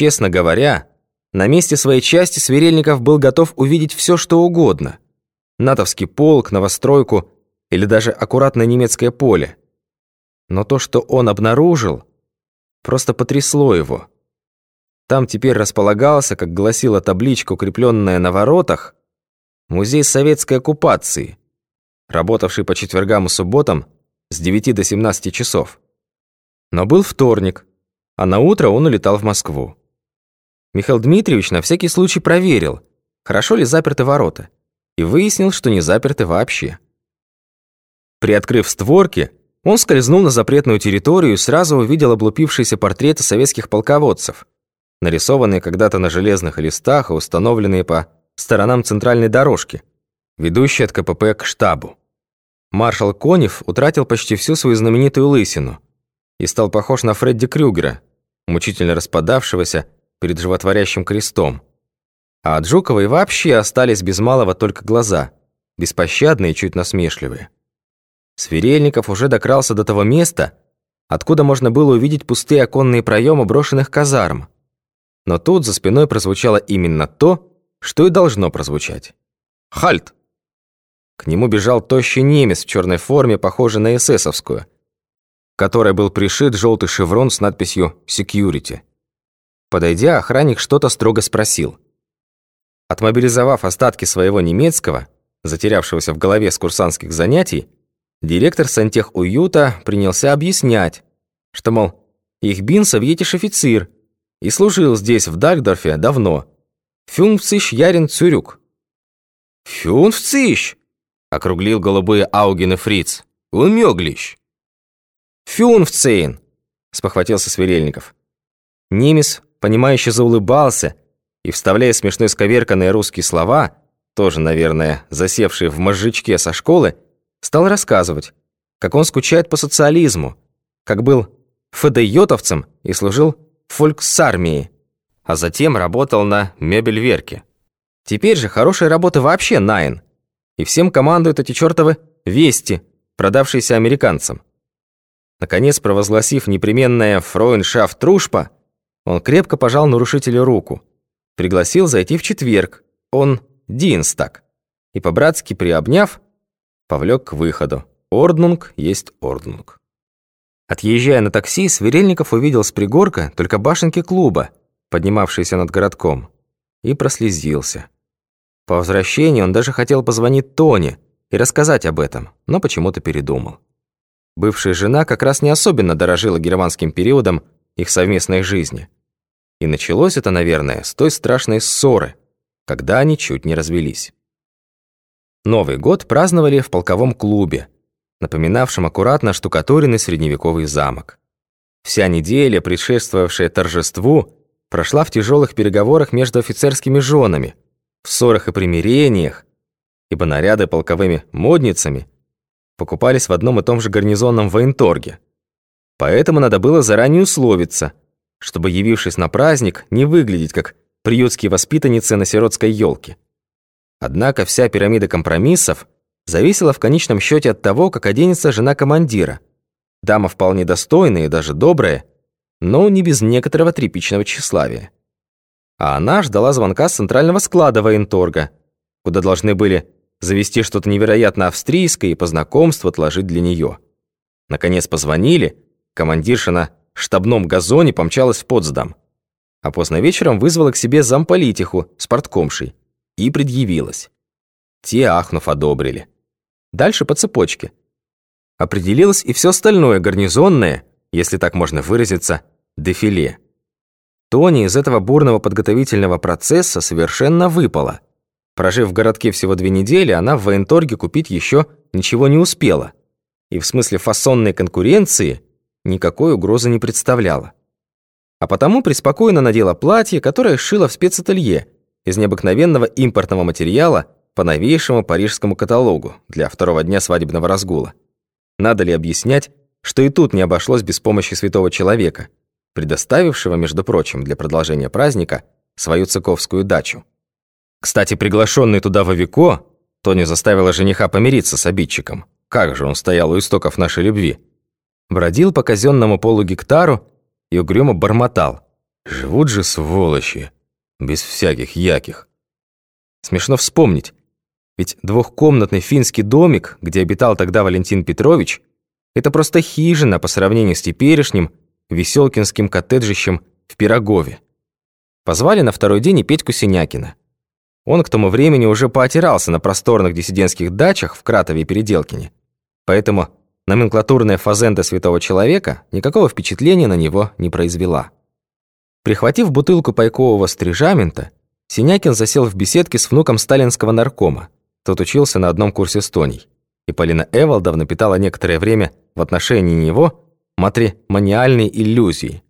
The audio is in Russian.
Честно говоря, на месте своей части Сверельников был готов увидеть все, что угодно. Натовский полк, новостройку или даже аккуратное немецкое поле. Но то, что он обнаружил, просто потрясло его. Там теперь располагался, как гласила табличка, укрепленная на воротах, музей советской оккупации, работавший по четвергам и субботам с 9 до 17 часов. Но был вторник, а на утро он улетал в Москву. Михаил Дмитриевич на всякий случай проверил, хорошо ли заперты ворота, и выяснил, что не заперты вообще. Приоткрыв створки, он скользнул на запретную территорию и сразу увидел облупившиеся портреты советских полководцев, нарисованные когда-то на железных листах и установленные по сторонам центральной дорожки, ведущей от КПП к штабу. Маршал Конев утратил почти всю свою знаменитую лысину и стал похож на Фредди Крюгера, мучительно распадавшегося перед животворящим крестом. А от Жукова и вообще остались без малого только глаза, беспощадные и чуть насмешливые. Сверельников уже докрался до того места, откуда можно было увидеть пустые оконные проемы брошенных казарм. Но тут за спиной прозвучало именно то, что и должно прозвучать. «Хальт!» К нему бежал тощий немец в черной форме, похожей на эсэсовскую, к которой был пришит желтый шеврон с надписью «Security». Подойдя, охранник что-то строго спросил. Отмобилизовав остатки своего немецкого, затерявшегося в голове с курсантских занятий, Директор сантех-уюта принялся объяснять, что, мол, их бин советиш офицер и служил здесь, в Дальгдорфе, давно. Фюнфциш Ярин Цюрюк. «Фюнфциш!» — округлил голубые Ауген и Фриц. «Унмёглищ!» «Фюнфцейн!» — спохватился Сверельников. Немец, понимающе заулыбался и, вставляя смешной сковерканные русские слова, тоже, наверное, засевшие в мозжечке со школы, Стал рассказывать, как он скучает по социализму, как был ФДЙотовцем и служил в фольксармии, а затем работал на мебельверке. Теперь же хорошая работа вообще Найн, и всем командуют эти чертовы «вести», продавшиеся американцам. Наконец, провозгласив непременное «фроеншафт трушпа», он крепко пожал нарушителю руку, пригласил зайти в четверг, он Динстаг, и по-братски приобняв, повлек к выходу. Орднунг есть орднунг. Отъезжая на такси, Сверельников увидел с пригорка только башенки клуба, поднимавшиеся над городком, и прослезился. По возвращении он даже хотел позвонить Тоне и рассказать об этом, но почему-то передумал. Бывшая жена как раз не особенно дорожила германским периодом их совместной жизни. И началось это, наверное, с той страшной ссоры, когда они чуть не развелись. Новый год праздновали в полковом клубе, напоминавшем аккуратно штукатуренный средневековый замок. Вся неделя, предшествовавшая торжеству, прошла в тяжелых переговорах между офицерскими женами, в ссорах и примирениях, ибо наряды полковыми модницами покупались в одном и том же гарнизонном военторге. Поэтому надо было заранее условиться, чтобы, явившись на праздник, не выглядеть как приютские воспитанницы на сиротской елке. Однако вся пирамида компромиссов зависела в конечном счете от того, как оденется жена командира. Дама вполне достойная и даже добрая, но не без некоторого тряпичного тщеславия. А она ждала звонка с центрального склада военторга, куда должны были завести что-то невероятно австрийское и по знакомству отложить для нее. Наконец позвонили, командирша на штабном газоне помчалась в Потсдам, а поздно вечером вызвала к себе замполитиху с порткомшей и предъявилась. Те, ахнув, одобрили. Дальше по цепочке. Определилось и все остальное гарнизонное, если так можно выразиться, дефиле. Тони из этого бурного подготовительного процесса совершенно выпала. Прожив в городке всего две недели, она в военторге купить еще ничего не успела. И в смысле фасонной конкуренции никакой угрозы не представляла. А потому преспокойно надела платье, которое шила в спецателье, из необыкновенного импортного материала по новейшему парижскому каталогу для второго дня свадебного разгула. Надо ли объяснять, что и тут не обошлось без помощи святого человека, предоставившего, между прочим, для продолжения праздника свою цыковскую дачу. Кстати, приглашенный туда Вовико, Тони заставила жениха помириться с обидчиком. Как же он стоял у истоков нашей любви. Бродил по казенному полугектару и угрюмо бормотал. Живут же сволочи, без всяких яких. Смешно вспомнить, ведь двухкомнатный финский домик, где обитал тогда Валентин Петрович, это просто хижина по сравнению с теперешним веселкинским коттеджищем в Пирогове. Позвали на второй день и Петьку Синякина. Он к тому времени уже поотирался на просторных диссидентских дачах в Кратове и Переделкине, поэтому номенклатурная фазенда святого человека никакого впечатления на него не произвела. Прихватив бутылку пайкового стрижамента, Синякин засел в беседке с внуком сталинского наркома. Тот учился на одном курсе с Тоней. И Полина Эволдовна питала некоторое время в отношении него матримониальные иллюзии –